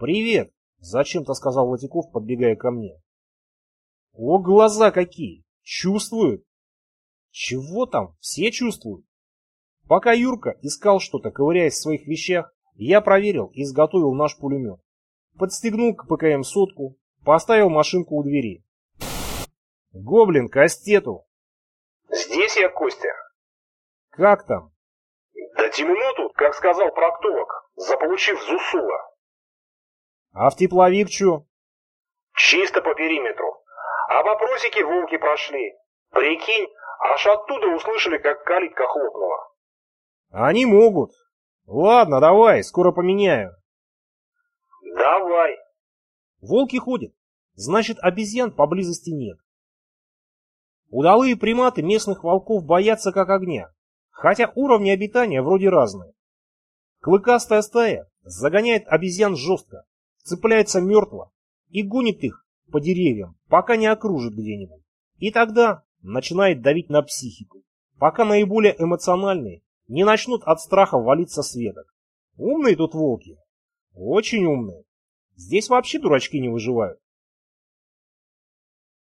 «Привет!» — зачем-то сказал Латиков, подбегая ко мне. «О, глаза какие! Чувствуют!» «Чего там? Все чувствуют!» Пока Юрка искал что-то, ковыряясь в своих вещах, я проверил и изготовил наш пулемет. Подстегнул к ПКМ сотку, поставил машинку у двери. «Гоблин, кастету!» «Здесь я, Костя». «Как там?» «Да темно тут, как сказал проктолог, заполучив Зусула». «А в тепловик чё?» «Чисто по периметру. А вопросики волки прошли. Прикинь, аж оттуда услышали, как калитка хлопнула». «Они могут. Ладно, давай, скоро поменяю». «Давай». Волки ходят. Значит, обезьян поблизости нет. Удалые приматы местных волков боятся как огня, хотя уровни обитания вроде разные. Клыкастая стая загоняет обезьян жестко, цепляется мертво и гонит их по деревьям, пока не окружит где-нибудь. И тогда начинает давить на психику, пока наиболее эмоциональные не начнут от страха валиться с веток. Умные тут волки. Очень умные. Здесь вообще дурачки не выживают.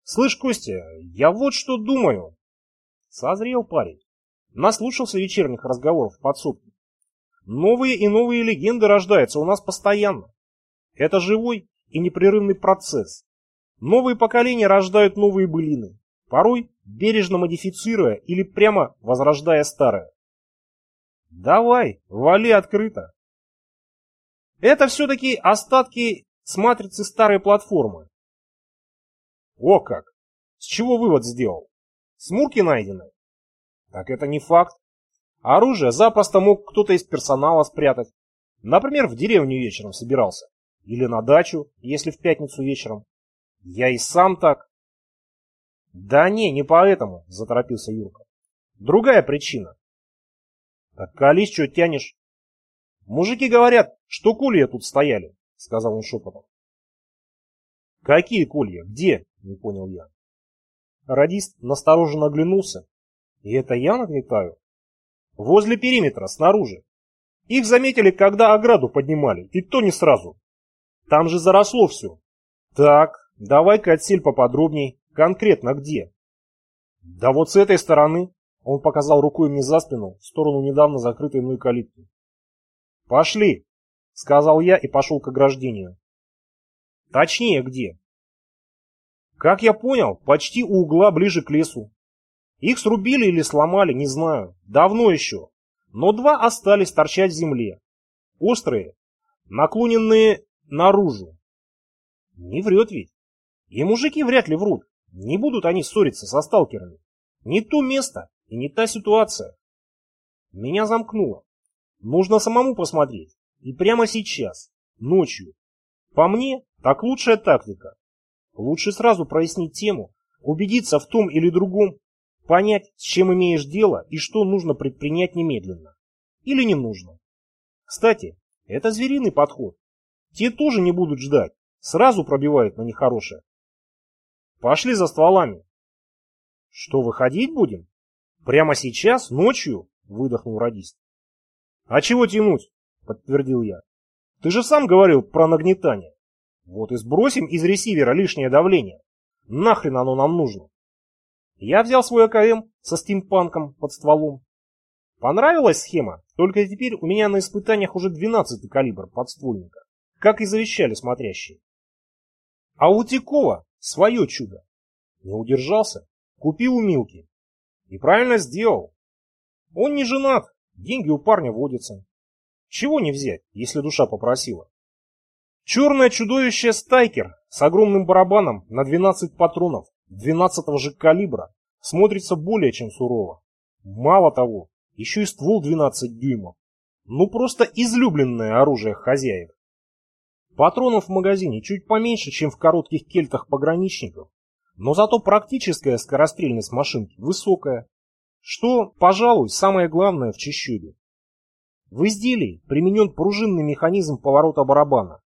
Слышь, Костя, я вот что думаю. Созрел парень. Наслушался вечерних разговоров в подсобке. Новые и новые легенды рождаются у нас постоянно. Это живой и непрерывный процесс. Новые поколения рождают новые былины, порой бережно модифицируя или прямо возрождая старое. Давай, вали открыто. Это все-таки остатки с матрицы старой платформы. О как! С чего вывод сделал? Смурки найдены? Так это не факт. Оружие запросто мог кто-то из персонала спрятать. Например, в деревню вечером собирался. Или на дачу, если в пятницу вечером. Я и сам так. Да не, не поэтому, заторопился Юрка. Другая причина. Так колись, что тянешь? Мужики говорят, что кулья тут стояли, сказал он шепотом. Какие колья? Где? Не понял я. Радист настороженно оглянулся. И это я нагнетаю? Возле периметра, снаружи. Их заметили, когда ограду поднимали, и то не сразу. Там же заросло все. Так, давай-ка отсель поподробней. Конкретно где? Да вот с этой стороны. Он показал рукой мне за спину, в сторону недавно закрытой мной калитки. Пошли, сказал я и пошел к ограждению. Точнее, где? Как я понял, почти у угла ближе к лесу. Их срубили или сломали, не знаю. Давно еще. Но два остались торчать в земле. Острые, наклоненные наружу. Не врет ведь. И мужики вряд ли врут. Не будут они ссориться со сталкерами. Не то место и не та ситуация. Меня замкнуло. Нужно самому посмотреть. И прямо сейчас, ночью. По мне, так лучшая тактика. Лучше сразу прояснить тему, убедиться в том или другом, понять, с чем имеешь дело и что нужно предпринять немедленно. Или не нужно. Кстати, это звериный подход. Те тоже не будут ждать, сразу пробивают на нехорошее. Пошли за стволами. Что, выходить будем? Прямо сейчас, ночью? Выдохнул радист. А чего тянуть? Подтвердил я. Ты же сам говорил про нагнетание. Вот и сбросим из ресивера лишнее давление. Нахрен оно нам нужно? Я взял свой АКМ со стимпанком под стволом. Понравилась схема, только теперь у меня на испытаниях уже 12 калибр подствольника, как и завещали смотрящие. А у Тикова свое чудо. Не удержался, купил у Милки. И правильно сделал. Он не женат, деньги у парня водятся. Чего не взять, если душа попросила? Черное чудовище Стайкер с огромным барабаном на 12 патронов 12 же калибра смотрится более чем сурово. Мало того, еще и ствол 12 дюймов. Ну просто излюбленное оружие хозяев. Патронов в магазине чуть поменьше, чем в коротких кельтах пограничников, но зато практическая скорострельность машинки высокая, что, пожалуй, самое главное в чащобе. В изделии применен пружинный механизм поворота барабана,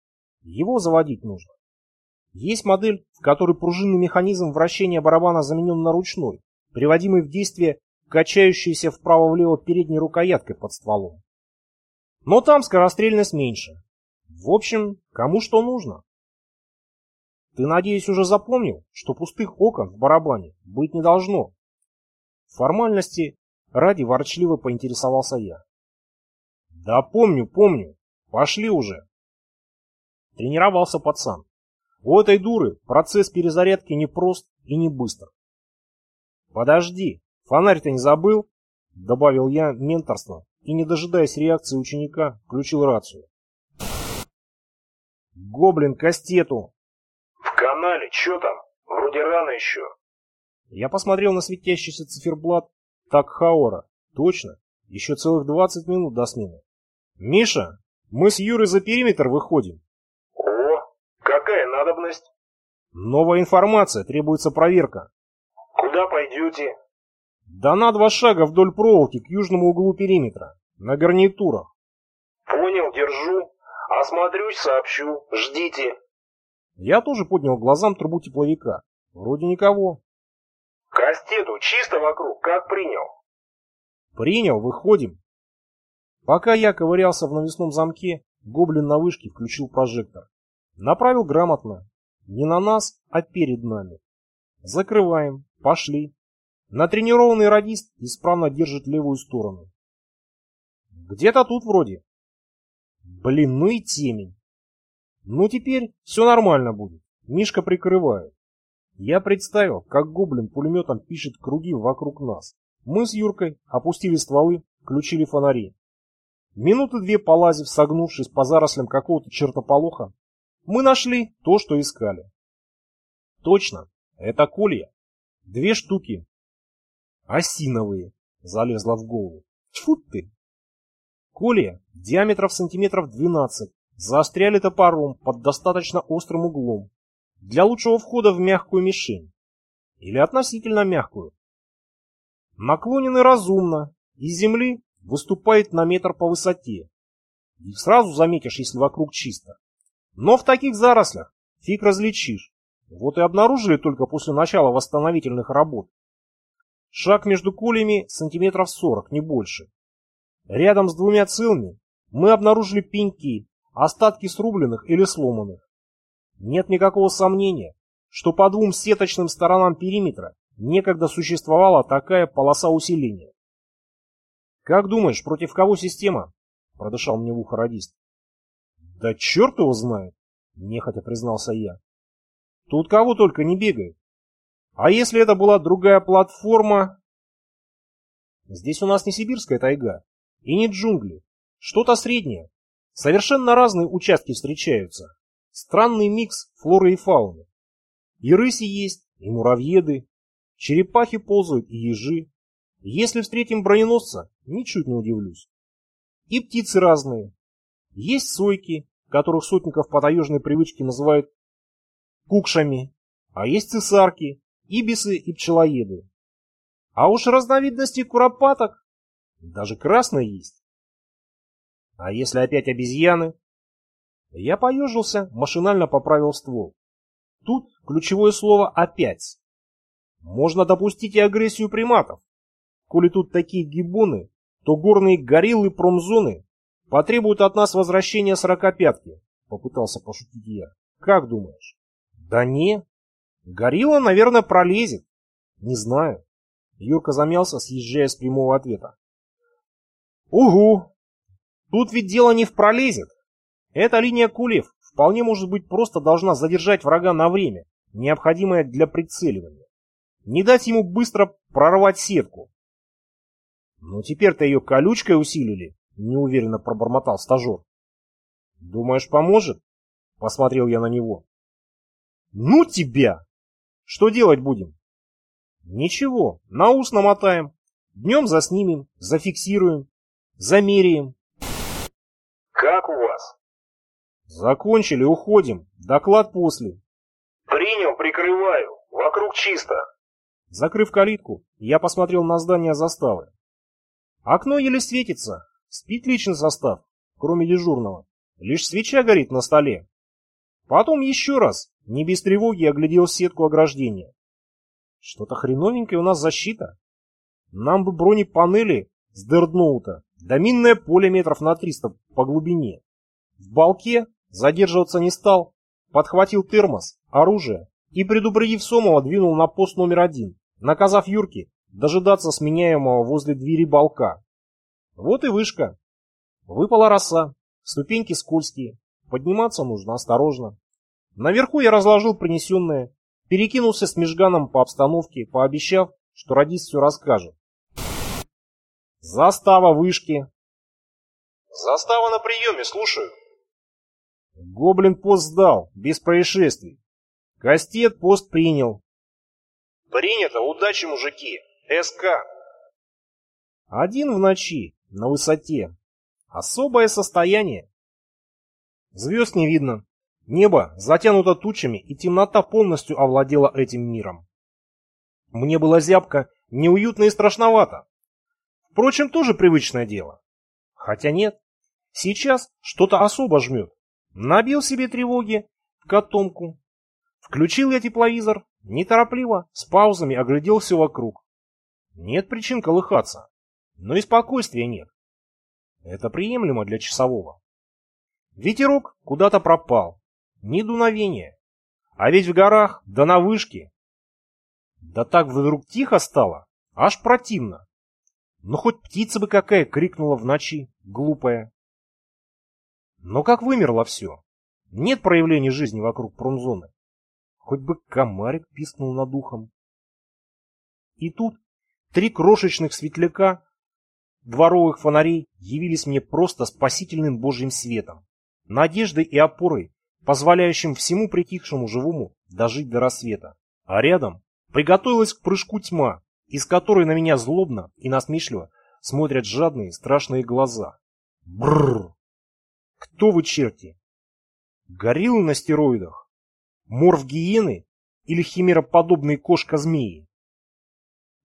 его заводить нужно. Есть модель, в которой пружинный механизм вращения барабана заменен на ручной, приводимый в действие качающейся вправо-влево передней рукояткой под стволом. Но там скорострельность меньше. В общем, кому что нужно. Ты, надеюсь, уже запомнил, что пустых окон в барабане быть не должно. Формальности ради ворчливо поинтересовался я. Да помню, помню. Пошли уже. Тренировался пацан. У этой дуры процесс перезарядки не прост и не быстр. Подожди, фонарь ты не забыл? Добавил я менторство и, не дожидаясь реакции ученика, включил рацию. Гоблин кастету. В канале, чё там? Вроде рано еще. Я посмотрел на светящийся циферблат так Хаора. Точно, еще целых 20 минут до смены. Миша, мы с Юрой за периметр выходим. О, какая надобность? Новая информация, требуется проверка. Куда пойдете? Да на два шага вдоль проволоки к южному углу периметра. На гарнитурах. Понял, держу. Осмотрюсь, сообщу. Ждите. Я тоже поднял глазам трубу тепловика. Вроде никого. Кастету чисто вокруг, как принял? Принял, выходим. Пока я ковырялся в навесном замке, гоблин на вышке включил прожектор. Направил грамотно. Не на нас, а перед нами. Закрываем. Пошли. Натренированный радист исправно держит левую сторону. Где-то тут вроде. Блин, ну и темень. Ну теперь все нормально будет. Мишка прикрывает. Я представил, как гоблин пулеметом пишет круги вокруг нас. Мы с Юркой опустили стволы, включили фонари. Минуты две полазив, согнувшись по зарослям какого-то чертополоха, мы нашли то, что искали. Точно, это колья. Две штуки. Осиновые, залезла в голову. Тьфу ты! Колья диаметров сантиметров 12, заостряли топором под достаточно острым углом для лучшего входа в мягкую мишень. Или относительно мягкую. Наклонены разумно, из земли выступает на метр по высоте. И сразу заметишь, если вокруг чисто. Но в таких зарослях фиг различишь. Вот и обнаружили только после начала восстановительных работ. Шаг между кулями сантиметров 40, не больше. Рядом с двумя целыми мы обнаружили пеньки, остатки срубленных или сломанных. Нет никакого сомнения, что по двум сеточным сторонам периметра некогда существовала такая полоса усиления. «Как думаешь, против кого система?» — продышал мне в ухо радист. «Да черт его знает!» — нехотя признался я. «Тут кого только не бегает. А если это была другая платформа...» «Здесь у нас не сибирская тайга, и не джунгли. Что-то среднее. Совершенно разные участки встречаются. Странный микс флоры и фауны. И рыси есть, и муравьеды. Черепахи ползают, и ежи. Если встретим броненосца, ничуть не удивлюсь. И птицы разные. Есть сойки, которых сотников по таежной привычке называют кукшами. А есть цесарки, ибисы и пчелоеды. А уж разновидностей куропаток даже красный есть. А если опять обезьяны? Я поежился, машинально поправил ствол. Тут ключевое слово «опять». Можно допустить и агрессию приматов. Коли тут такие гибоны, то горные гориллы промзоны потребуют от нас возвращения сорокопятки, попытался пошутить я. Как думаешь? Да не. Горилла, наверное, пролезет. Не знаю. Юрка замялся, съезжая с прямого ответа. Угу. Тут ведь дело не в пролезет. Эта линия кулев вполне может быть просто должна задержать врага на время, необходимое для прицеливания. Не дать ему быстро прорвать сетку. Но теперь-то ее колючкой усилили, неуверенно пробормотал стажер. Думаешь, поможет? Посмотрел я на него. Ну тебя! Что делать будем? Ничего, на ус намотаем. Днем заснимем, зафиксируем. Замеряем. Как у вас? Закончили, уходим. Доклад после. Принял, прикрываю. Вокруг чисто. Закрыв калитку, я посмотрел на здание заставы. Окно еле светится. Спит личный состав, кроме дежурного. Лишь свеча горит на столе. Потом еще раз, не без тревоги, оглядел сетку ограждения. Что-то хреновенькое у нас защита. Нам бы бронепанели с дердноута да минное поле метров на 300 по глубине. В балке Задерживаться не стал, подхватил термос, оружие и, предупредив Сомова, двинул на пост номер один, наказав Юрке дожидаться сменяемого возле двери балка. Вот и вышка. Выпала роса, ступеньки скользкие, подниматься нужно осторожно. Наверху я разложил принесенное, перекинулся с Межганом по обстановке, пообещав, что радист все расскажет. Застава вышки. Застава на приеме, слушаю. Гоблин пост сдал, без происшествий. Кастет пост принял. Принято, удачи, мужики. СК. Один в ночи, на высоте. Особое состояние. Звезд не видно. Небо затянуто тучами, и темнота полностью овладела этим миром. Мне было зябко, неуютно и страшновато. Впрочем, тоже привычное дело. Хотя нет, сейчас что-то особо жмет. Набил себе тревоги в котомку. Включил я тепловизор, неторопливо, с паузами оглядел все вокруг. Нет причин колыхаться, но и спокойствия нет. Это приемлемо для часового. Ветерок куда-то пропал, ни дуновения. А ведь в горах, да на вышке. Да так вдруг тихо стало, аж противно. Ну хоть птица бы какая крикнула в ночи, глупая. Но как вымерло все. Нет проявлений жизни вокруг промзоны. Хоть бы комарик пискнул над ухом. И тут три крошечных светляка дворовых фонарей явились мне просто спасительным божьим светом, надеждой и опорой, позволяющим всему притихшему живому дожить до рассвета. А рядом приготовилась к прыжку тьма, из которой на меня злобно и насмешливо смотрят жадные страшные глаза. Бррр! Кто вы, черти? Гориллы на стероидах? Морф гиены или химероподобные кошка-змеи?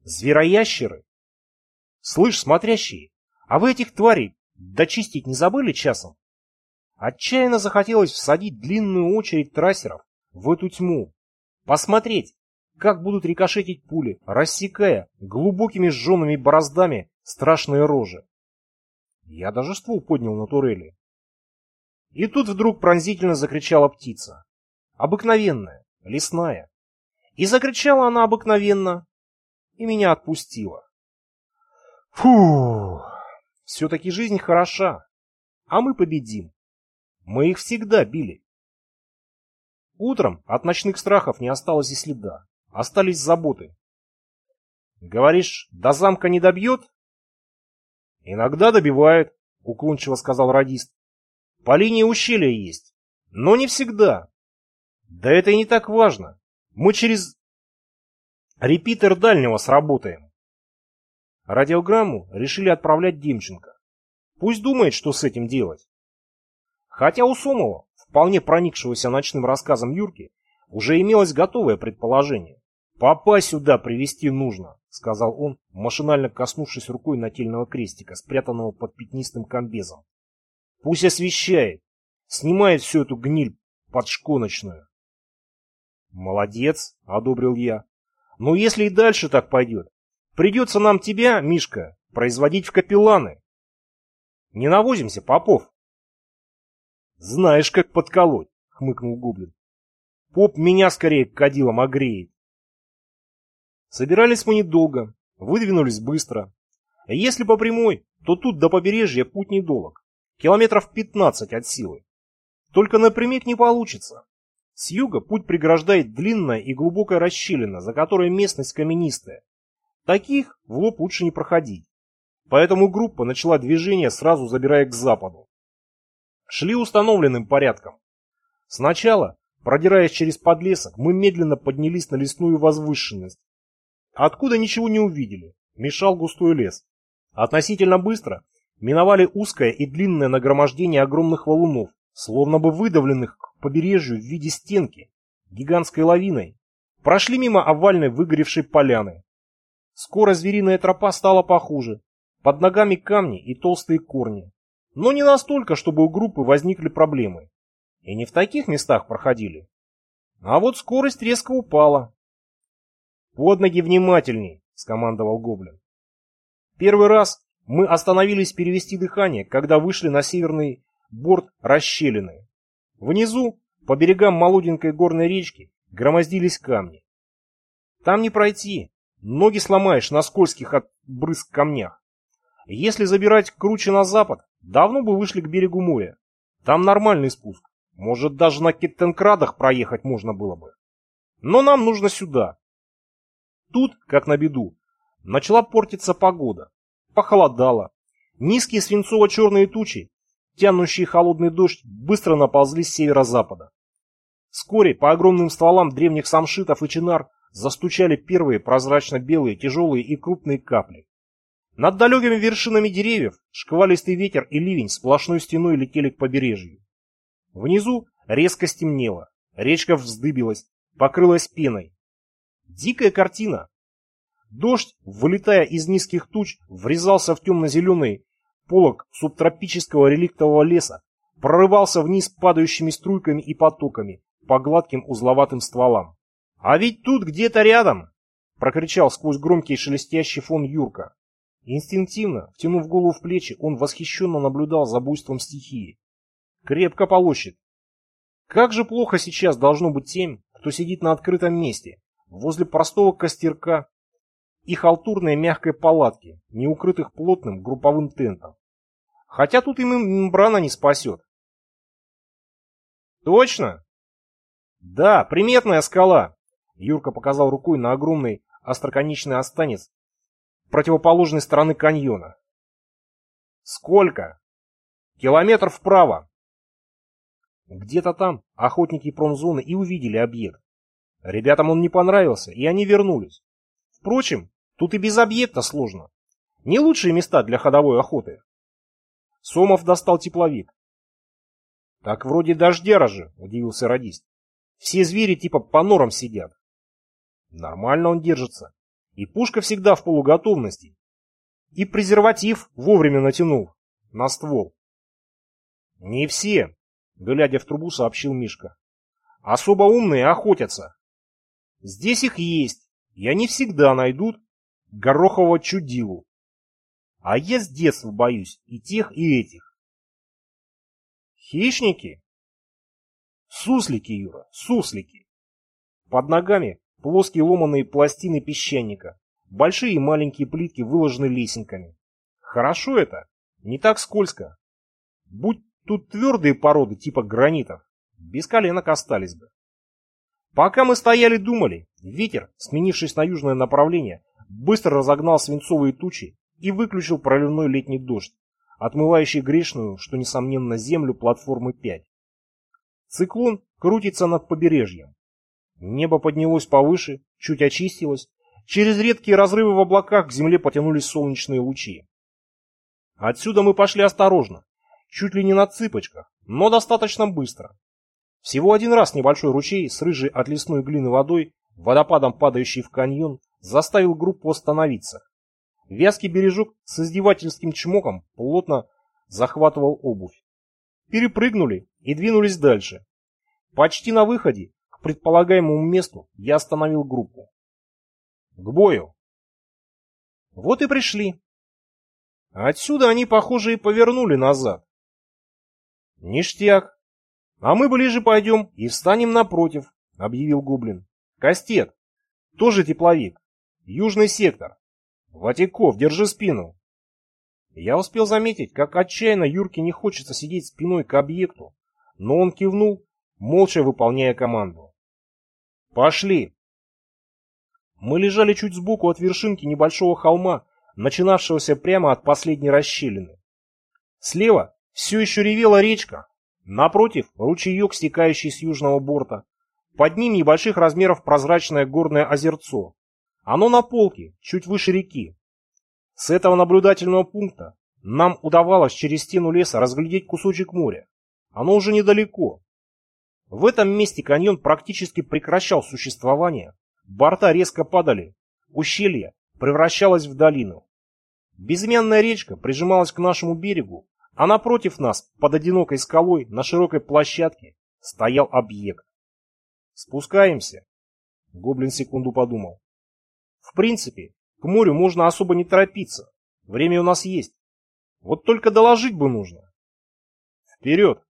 Звероящеры? Слышь, смотрящие, а вы этих тварей дочистить не забыли часом? Отчаянно захотелось всадить длинную очередь трассеров в эту тьму, посмотреть, как будут рикошетить пули, рассекая глубокими сжженными бороздами страшные рожи. Я даже ствол поднял на турели. И тут вдруг пронзительно закричала птица. Обыкновенная, лесная. И закричала она обыкновенно, и меня отпустила. Фу, все-таки жизнь хороша, а мы победим. Мы их всегда били. Утром от ночных страхов не осталось и следа. Остались заботы. Говоришь, до замка не добьет? Иногда добивает, уклончиво сказал радист. По линии ущелья есть, но не всегда. Да это и не так важно. Мы через репитер дальнего сработаем. Радиограмму решили отправлять Демченко. Пусть думает, что с этим делать. Хотя у Сомова, вполне проникшегося ночным рассказом Юрки, уже имелось готовое предположение. «Папа сюда привести нужно», — сказал он, машинально коснувшись рукой нательного крестика, спрятанного под пятнистым комбезом. «Пусть освещает, снимает всю эту гниль подшконочную». «Молодец», — одобрил я. «Но если и дальше так пойдет, придется нам тебя, Мишка, производить в капелланы. Не навозимся, Попов». «Знаешь, как подколоть», — хмыкнул Гоблин. «Поп меня скорее кадилом огреет». Собирались мы недолго, выдвинулись быстро. Если по прямой, то тут до побережья путь недолг. Километров 15 от силы. Только напрямик не получится. С юга путь преграждает длинная и глубокая расщелина, за которой местность каменистая. Таких в лоб лучше не проходить. Поэтому группа начала движение, сразу забирая к западу. Шли установленным порядком. Сначала, продираясь через подлесок, мы медленно поднялись на лесную возвышенность, Откуда ничего не увидели, мешал густой лес. Относительно быстро миновали узкое и длинное нагромождение огромных валунов, словно бы выдавленных к побережью в виде стенки, гигантской лавиной. Прошли мимо овальной выгоревшей поляны. Скоро звериная тропа стала похуже. Под ногами камни и толстые корни. Но не настолько, чтобы у группы возникли проблемы. И не в таких местах проходили. А вот скорость резко упала, «Под ноги внимательней!» — скомандовал Гоблин. Первый раз мы остановились перевести дыхание, когда вышли на северный борт расщелины. Внизу, по берегам молоденькой горной речки, громоздились камни. Там не пройти, ноги сломаешь на скользких от брызг камнях. Если забирать круче на запад, давно бы вышли к берегу моря. Там нормальный спуск. Может, даже на Киттенкрадах проехать можно было бы. Но нам нужно сюда. Тут, как на беду, начала портиться погода. Похолодало. Низкие свинцово-черные тучи, тянущие холодный дождь, быстро наползли с северо-запада. Вскоре по огромным стволам древних самшитов и чинар застучали первые прозрачно-белые, тяжелые и крупные капли. Над далекими вершинами деревьев шквалистый ветер и ливень сплошной стеной летели к побережью. Внизу резко стемнело, речка вздыбилась, покрылась пеной. Дикая картина. Дождь, вылетая из низких туч, врезался в темно-зеленый полог субтропического реликтового леса, прорывался вниз падающими струйками и потоками по гладким узловатым стволам. «А ведь тут где-то рядом!» — прокричал сквозь громкий шелестящий фон Юрка. Инстинктивно, втянув голову в плечи, он восхищенно наблюдал за буйством стихии. Крепко полощет. Как же плохо сейчас должно быть тем, кто сидит на открытом месте, возле простого костерка и халтурной мягкой палатки, не укрытых плотным групповым тентом. Хотя тут им мембрана не спасет. Точно? Да, приметная скала. Юрка показал рукой на огромный остроконечный останец противоположной стороны каньона. Сколько? Километр вправо. Где-то там охотники промзоны и увидели объект. Ребятам он не понравился, и они вернулись. Впрочем, тут и без объекта сложно. Не лучшие места для ходовой охоты. Сомов достал тепловик. Так вроде дождяра же, удивился радист. Все звери типа по норам сидят. Нормально он держится. И пушка всегда в полуготовности. И презерватив вовремя натянул на ствол. Не все, глядя в трубу, сообщил Мишка. Особо умные охотятся. Здесь их есть, и они всегда найдут горохового чудилу. А я с детства боюсь и тех, и этих. Хищники? Суслики, Юра, суслики. Под ногами плоские ломаные пластины песчаника, большие и маленькие плитки выложены лесенками. Хорошо это, не так скользко. Будь тут твердые породы типа гранитов, без коленок остались бы. Пока мы стояли думали, ветер, сменившись на южное направление, быстро разогнал свинцовые тучи и выключил проливной летний дождь, отмывающий грешную, что несомненно, землю платформы 5. Циклон крутится над побережьем. Небо поднялось повыше, чуть очистилось. Через редкие разрывы в облаках к земле потянулись солнечные лучи. Отсюда мы пошли осторожно, чуть ли не на цыпочках, но достаточно быстро. Всего один раз небольшой ручей с рыжей от лесной глины водой, водопадом падающий в каньон, заставил группу остановиться. Вязкий бережок с издевательским чмоком плотно захватывал обувь. Перепрыгнули и двинулись дальше. Почти на выходе предполагаемому месту я остановил группу. К бою. Вот и пришли. Отсюда они, похоже, и повернули назад. Ништяк. А мы ближе пойдем и встанем напротив, объявил Гоблин. Кастет. Тоже тепловик. Южный сектор. Ватиков, держи спину. Я успел заметить, как отчаянно Юрке не хочется сидеть спиной к объекту, но он кивнул, молча выполняя команду. «Пошли!» Мы лежали чуть сбоку от вершинки небольшого холма, начинавшегося прямо от последней расщелины. Слева все еще ревела речка, напротив ручеек, стекающий с южного борта, под ним небольших размеров прозрачное горное озерцо. Оно на полке, чуть выше реки. С этого наблюдательного пункта нам удавалось через стену леса разглядеть кусочек моря. Оно уже недалеко, в этом месте каньон практически прекращал существование, борта резко падали, ущелье превращалось в долину. Безымянная речка прижималась к нашему берегу, а напротив нас, под одинокой скалой, на широкой площадке, стоял объект. «Спускаемся», — Гоблин секунду подумал. «В принципе, к морю можно особо не торопиться, время у нас есть. Вот только доложить бы нужно». «Вперед!»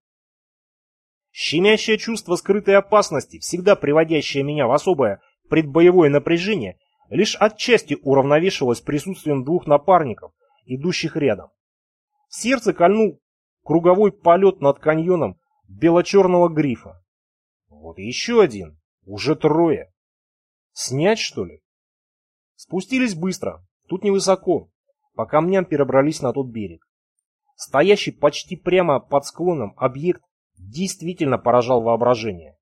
Щемящее чувство скрытой опасности, всегда приводящее меня в особое предбоевое напряжение, лишь отчасти уравновешивалось присутствием двух напарников, идущих рядом. Сердце кольнул круговой полет над каньоном бело-черного грифа. Вот еще один, уже трое. Снять, что ли? Спустились быстро, тут невысоко, по камням перебрались на тот берег. Стоящий почти прямо под склоном объект действительно поражал воображение.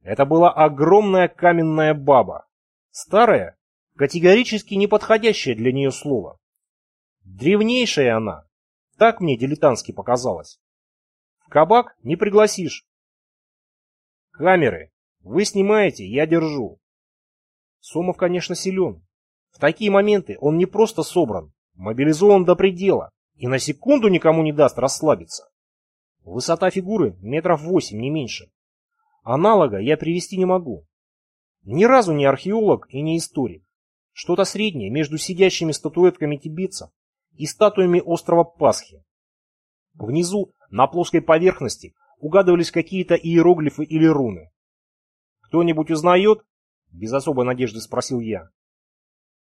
Это была огромная каменная баба. Старая, категорически неподходящее для нее слово. Древнейшая она, так мне дилетантски показалось. В кабак не пригласишь. Камеры. Вы снимаете, я держу. Сомов, конечно, силен. В такие моменты он не просто собран, мобилизован до предела и на секунду никому не даст расслабиться. Высота фигуры метров восемь, не меньше. Аналога я привести не могу. Ни разу не археолог и не историк. Что-то среднее между сидящими статуэтками тибетцев и статуями острова Пасхи. Внизу, на плоской поверхности, угадывались какие-то иероглифы или руны. «Кто-нибудь узнает?» — без особой надежды спросил я.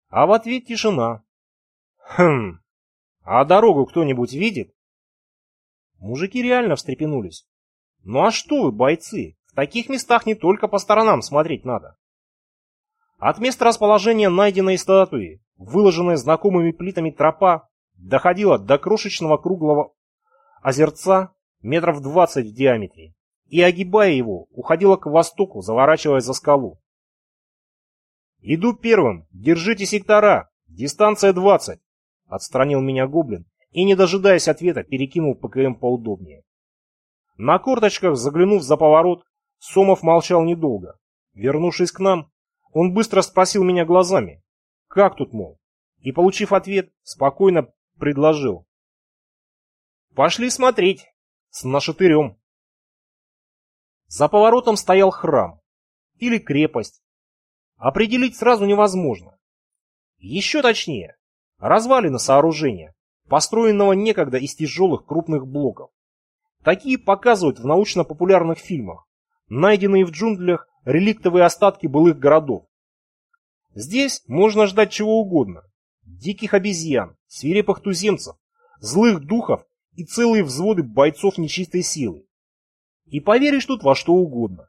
А в ответ тишина. «Хм, а дорогу кто-нибудь видит?» Мужики реально встрепенулись. «Ну а что вы, бойцы, в таких местах не только по сторонам смотреть надо». От места расположения найденной статуи, выложенной знакомыми плитами тропа, доходила до крошечного круглого озерца метров двадцать в диаметре и, огибая его, уходила к востоку, заворачивая за скалу. «Иду первым, держите сектора, дистанция двадцать», — отстранил меня гоблин и, не дожидаясь ответа, перекинул ПКМ поудобнее. На корточках, заглянув за поворот, Сомов молчал недолго. Вернувшись к нам, он быстро спросил меня глазами, как тут, мол, и, получив ответ, спокойно предложил. Пошли смотреть, с нашатырем. За поворотом стоял храм или крепость. Определить сразу невозможно. Еще точнее, развалины сооружения, построенного некогда из тяжелых крупных блоков. Такие показывают в научно-популярных фильмах, найденные в джунглях реликтовые остатки былых городов. Здесь можно ждать чего угодно. Диких обезьян, свирепых туземцев, злых духов и целые взводы бойцов нечистой силы. И поверишь тут во что угодно.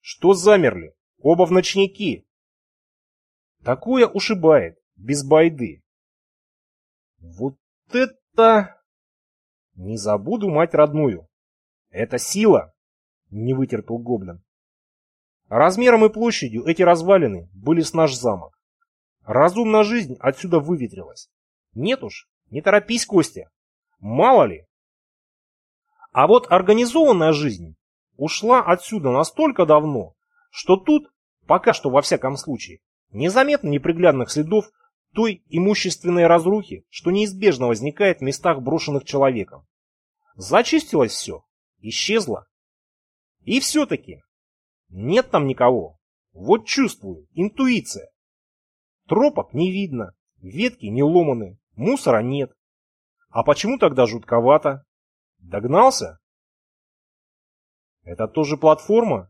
Что замерли? Оба в ночники. Такое ушибает, без байды. Вот это... Не забуду мать родную. Это сила, не вытерпел гоблин. Размером и площадью эти развалины были с наш замок. Разумная жизнь отсюда выветрилась. Нет уж, не торопись, Костя. Мало ли. А вот организованная жизнь ушла отсюда настолько давно, что тут, пока что во всяком случае, незаметно неприглядных следов той имущественной разрухи, что неизбежно возникает в местах, брошенных человеком. Зачистилось все, исчезло. И все-таки нет там никого. Вот чувствую, интуиция. Тропок не видно, ветки не ломаны, мусора нет. А почему тогда жутковато? Догнался? Это тоже платформа?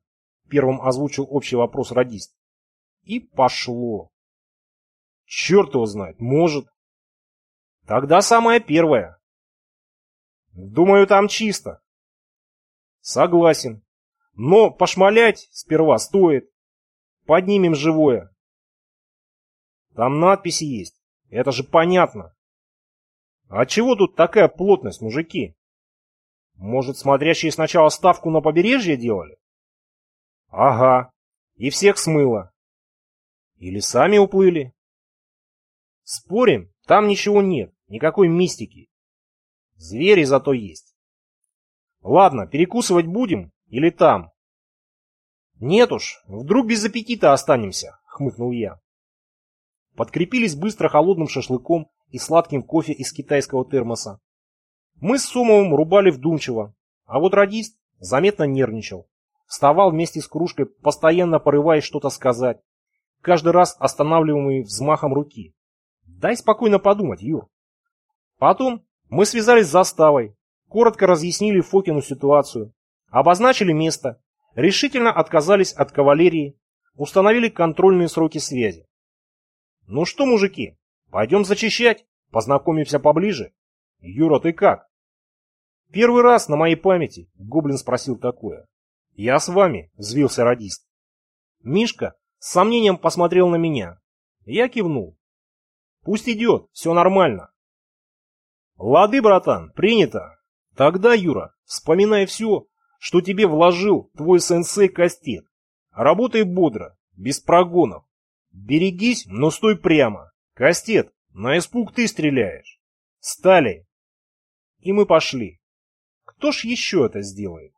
Первым озвучил общий вопрос радист. И пошло. Черт его знает, может. Тогда самое первое. Думаю, там чисто. Согласен. Но пошмалять сперва стоит. Поднимем живое. Там надписи есть. Это же понятно. А чего тут такая плотность, мужики? Может, смотрящие сначала ставку на побережье делали? Ага. И всех смыло. Или сами уплыли? Спорим, там ничего нет, никакой мистики. Звери зато есть. Ладно, перекусывать будем или там? Нет уж, вдруг без аппетита останемся, хмыкнул я. Подкрепились быстро холодным шашлыком и сладким кофе из китайского термоса. Мы с Сомовым рубали вдумчиво, а вот радист заметно нервничал. Вставал вместе с кружкой, постоянно порываясь что-то сказать, каждый раз останавливаемый взмахом руки. Дай спокойно подумать, Юр. Потом мы связались с заставой, коротко разъяснили Фокину ситуацию, обозначили место, решительно отказались от кавалерии, установили контрольные сроки связи. Ну что, мужики, пойдем зачищать, познакомимся поближе. Юра, ты как? Первый раз на моей памяти Гоблин спросил такое. Я с вами, взвился радист. Мишка с сомнением посмотрел на меня. Я кивнул. Пусть идет, все нормально. Лады, братан, принято. Тогда, Юра, вспоминай все, что тебе вложил твой сенсей Кастет. Работай бодро, без прогонов. Берегись, но стой прямо. Кастет, на испуг ты стреляешь. Стали. И мы пошли. Кто ж еще это сделает?